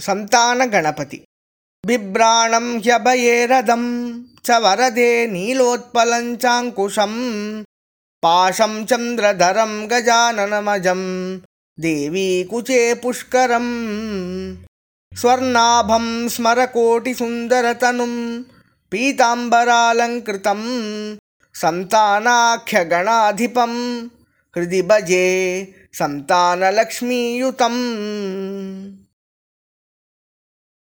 सन्तानगणपति बिभ्राणं ह्यभयेरदं च वरदे नीलोत्पलं चाङ्कुशं पाशं चन्द्रधरं गजाननमजं देवी कुचे पुष्करं स्वर्णाभं स्मरकोटिसुन्दरतनुं पीताम्बरालङ्कृतं सन्तानाख्यगणाधिपं हृदि भजे सन्तानलक्ष्मीयुतम्